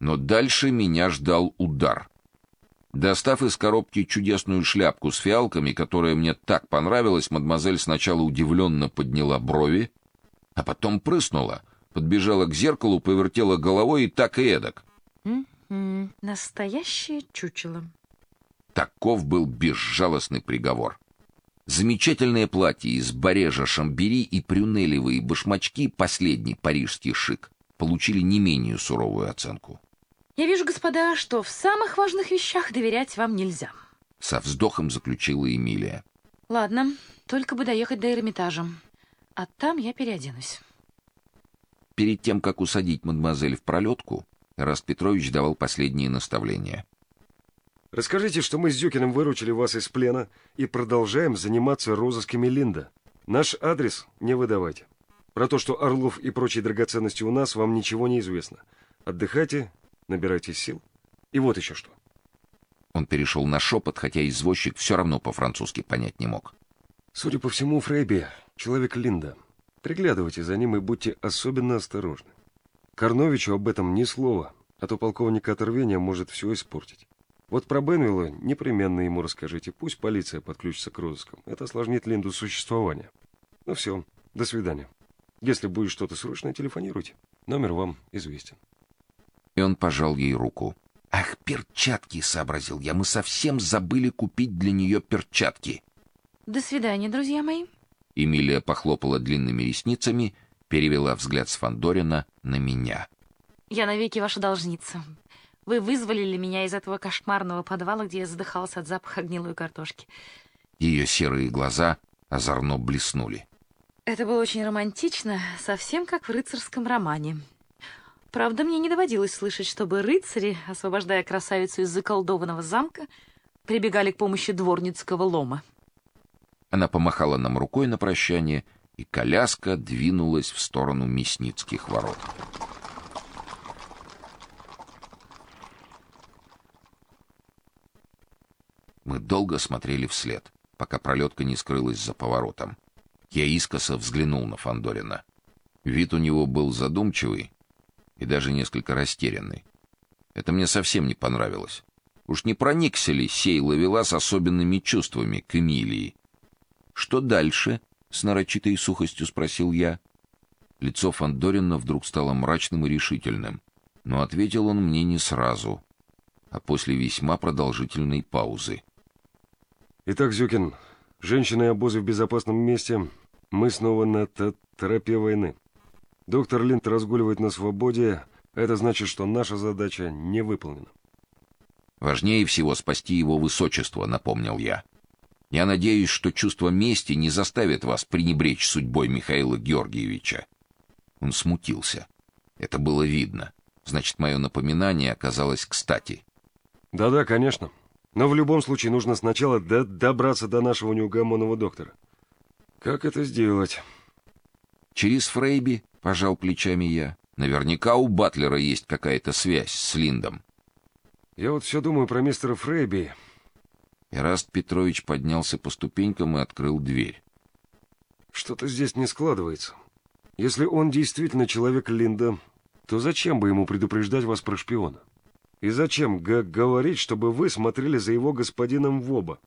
Но дальше меня ждал удар. Достав из коробки чудесную шляпку с фиалками, которая мне так понравилась, мадемуазель сначала удивленно подняла брови, а потом прыснула, подбежала к зеркалу, повертела головой и так и эдак. М-м, настоящее чучело. Таков был безжалостный приговор. Замечательное платье из барежа шамбери и прюнелевые башмачки, последний парижский шик, получили не менее суровую оценку. Я вижу, господа, что в самых важных вещах доверять вам нельзя. Со вздохом заключила Эмилия. Ладно, только бы доехать до Эрмитажа. А там я переоденусь. Перед тем, как усадить мадемуазель в пролетку, Раст Петрович давал последние наставления. Расскажите, что мы с Зюкиным выручили вас из плена и продолжаем заниматься розысками Линда. Наш адрес не выдавайте. Про то, что Орлов и прочие драгоценности у нас, вам ничего не известно. Отдыхайте, набирайтесь сил. И вот еще что. Он перешел на шепот, хотя извозчик все равно по-французски понять не мог. Судя по всему, Фрейби — человек Линда. Приглядывайте за ним и будьте особенно осторожны. Карновичу об этом ни слова, а то полковник оторвения может все испортить. Вот про Бенвилла непременно ему расскажите. Пусть полиция подключится к розыскам. Это осложнит Линду существование. Ну все, до свидания. Если будет что-то срочное, телефонируйте. Номер вам известен. И он пожал ей руку. Ах, перчатки, сообразил я. Мы совсем забыли купить для нее перчатки. До свидания, друзья мои. Эмилия похлопала длинными ресницами, перевела взгляд с Фандорина на меня. Я навеки ваша должница. Вы вызволили меня из этого кошмарного подвала, где я задыхался от запаха гнилой картошки. Ее серые глаза озорно блеснули. Это было очень романтично, совсем как в рыцарском романе. Правда, мне не доводилось слышать, чтобы рыцари, освобождая красавицу из заколдованного замка, прибегали к помощи дворницкого лома. Она помахала нам рукой на прощание, и коляска двинулась в сторону Мясницких ворот. Мы долго смотрели вслед, пока пролетка не скрылась за поворотом. Я искоса взглянул на Фандорина. Вид у него был задумчивый и даже несколько растерянный. Это мне совсем не понравилось. Уж не проникся ли сей ловелас особенными чувствами к Эмилии? Что дальше? с нарочитой сухостью спросил я. Лицо Фандорина вдруг стало мрачным и решительным, но ответил он мне не сразу, а после весьма продолжительной паузы. Итак, Зюкин, женщины и обозы в безопасном месте. Мы снова на тропе войны. Доктор Линд разгуливает на свободе. Это значит, что наша задача не выполнена. Важнее всего спасти его высочество, напомнил я. Я надеюсь, что чувство мести не заставит вас пренебречь судьбой Михаила Георгиевича. Он смутился. Это было видно. Значит, мое напоминание оказалось кстати. Да-да, конечно. Но в любом случае нужно сначала до добраться до нашего неугомонного доктора. Как это сделать? Через Фрейби, пожал плечами я. Наверняка у Батлера есть какая-то связь с Линдом. Я вот все думаю про мистера Фрейби. Ираст Петрович поднялся по ступенькам и открыл дверь. Что-то здесь не складывается. Если он действительно человек Линда, то зачем бы ему предупреждать вас про шпиона? И зачем говорить, чтобы вы смотрели за его господином в оба?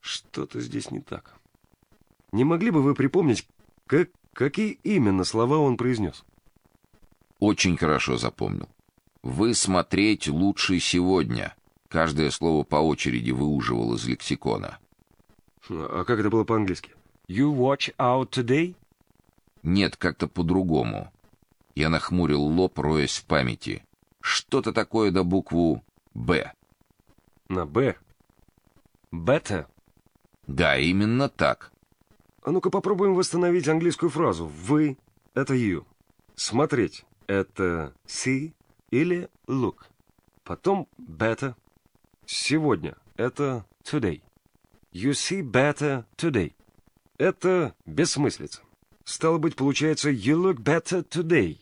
Что-то здесь не так. Не могли бы вы припомнить, как, какие именно слова он произнес? Очень хорошо запомнил. Вы смотреть лучше сегодня. Каждое слово по очереди выуживал из лексикона. А как это было по-английски? You watch out today? Нет, как-то по-другому. Я нахмурил лоб, роясь в памяти. Что-то такое до букву «Б». На «Б». Better. Да, именно так. А ну-ка попробуем восстановить английскую фразу. Вы — это you. Смотреть — это see или look. Потом better. Сегодня — это today. You see better today. Это бессмыслица. Стало быть, получается you look better today.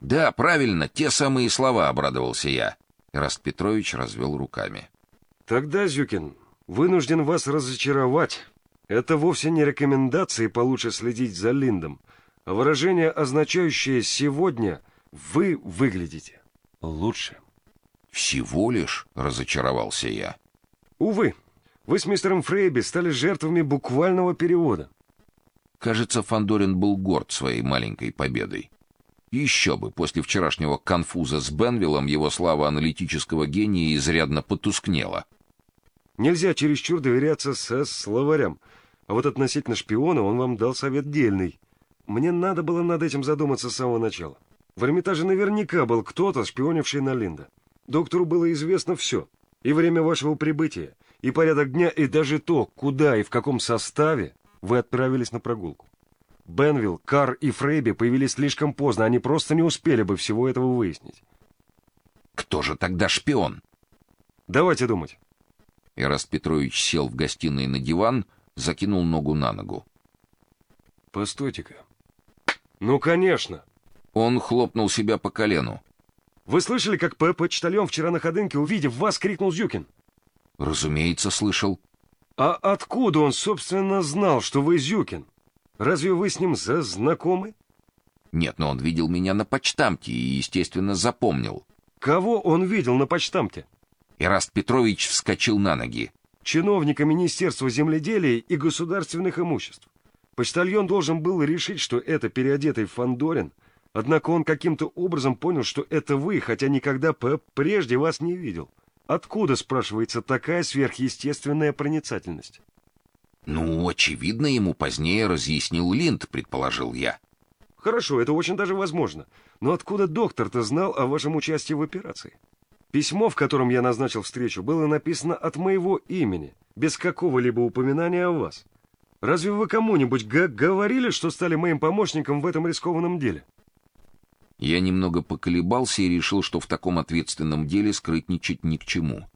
Да, правильно, те самые слова, обрадовался я. Раст Петрович развел руками. Тогда, Зюкин, вынужден вас разочаровать. Это вовсе не рекомендации получше следить за Линдом, а выражение, означающее «сегодня» вы выглядите лучше. Всего лишь, разочаровался я. Увы, вы с мистером Фрейби стали жертвами буквального перевода. Кажется, Фандорин был горд своей маленькой победой. Еще бы, после вчерашнего конфуза с Бенвиллом его слава аналитического гения изрядно потускнела. Нельзя чересчур доверяться со словарям. А вот относительно шпиона он вам дал совет дельный. Мне надо было над этим задуматься с самого начала. В Эрмитаже наверняка был кто-то, шпионивший на Линда. Доктору было известно все. И время вашего прибытия, и порядок дня, и даже то, куда и в каком составе вы отправились на прогулку. Бенвилл, Кар и Фрейби появились слишком поздно, они просто не успели бы всего этого выяснить. Кто же тогда шпион? Давайте думать. Ираст Петрович сел в гостиной на диван, закинул ногу на ногу. Постойте-ка. Ну, конечно. Он хлопнул себя по колену. Вы слышали, как П. Почтальон вчера на ходынке, увидев вас, крикнул Зюкин? Разумеется, слышал. А откуда он, собственно, знал, что вы Зюкин? Разве вы с ним за знакомы? Нет, но он видел меня на почтамте и, естественно, запомнил. Кого он видел на почтамте? Ираст Петрович вскочил на ноги. Чиновника Министерства земледелия и государственных имуществ. Почтальон должен был решить, что это переодетый Фандорин, однако он каким-то образом понял, что это вы, хотя никогда П. прежде вас не видел. Откуда, спрашивается, такая сверхъестественная проницательность? Ну, очевидно, ему позднее разъяснил Линд, предположил я. Хорошо, это очень даже возможно. Но откуда доктор-то знал о вашем участии в операции? Письмо, в котором я назначил встречу, было написано от моего имени, без какого-либо упоминания о вас. Разве вы кому-нибудь говорили, что стали моим помощником в этом рискованном деле? Я немного поколебался и решил, что в таком ответственном деле скрытничать ни к чему.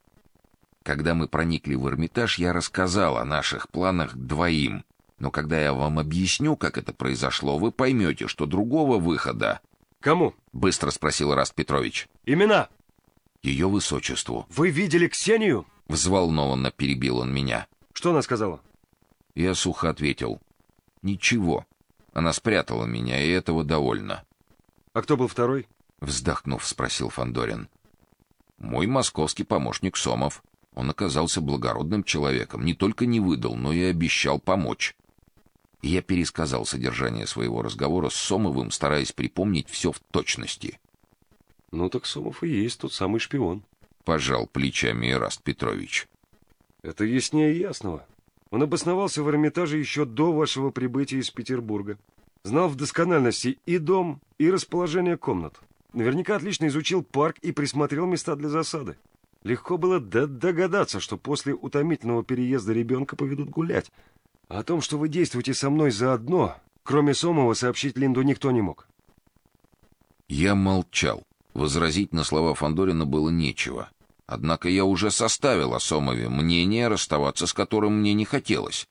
Когда мы проникли в Эрмитаж, я рассказал о наших планах двоим. Но когда я вам объясню, как это произошло, вы поймете, что другого выхода... Кому? Быстро спросил Раст Петрович. Имена? Ее высочеству. Вы видели Ксению? Взволнованно перебил он меня. Что она сказала? Я сухо ответил. Ничего. Она спрятала меня, и этого довольно. А кто был второй? Вздохнув, спросил Фандорин. Мой московский помощник Сомов. Он оказался благородным человеком, не только не выдал, но и обещал помочь. И я пересказал содержание своего разговора с Сомовым, стараясь припомнить все в точности. Ну так Сомов и есть тот самый шпион, пожал плечами Ираст Петрович. Это яснее ясного. Он обосновался в Эрмитаже еще до вашего прибытия из Петербурга. Знал в доскональности и дом, и расположение комнат. Наверняка отлично изучил парк и присмотрел места для засады. Легко было догадаться, что после утомительного переезда ребенка поведут гулять. А о том, что вы действуете со мной заодно, кроме Сомова, сообщить Линду никто не мог. Я молчал. Возразить на слова Фандорина было нечего. Однако я уже составил о Сомове мнение, расставаться с которым мне не хотелось.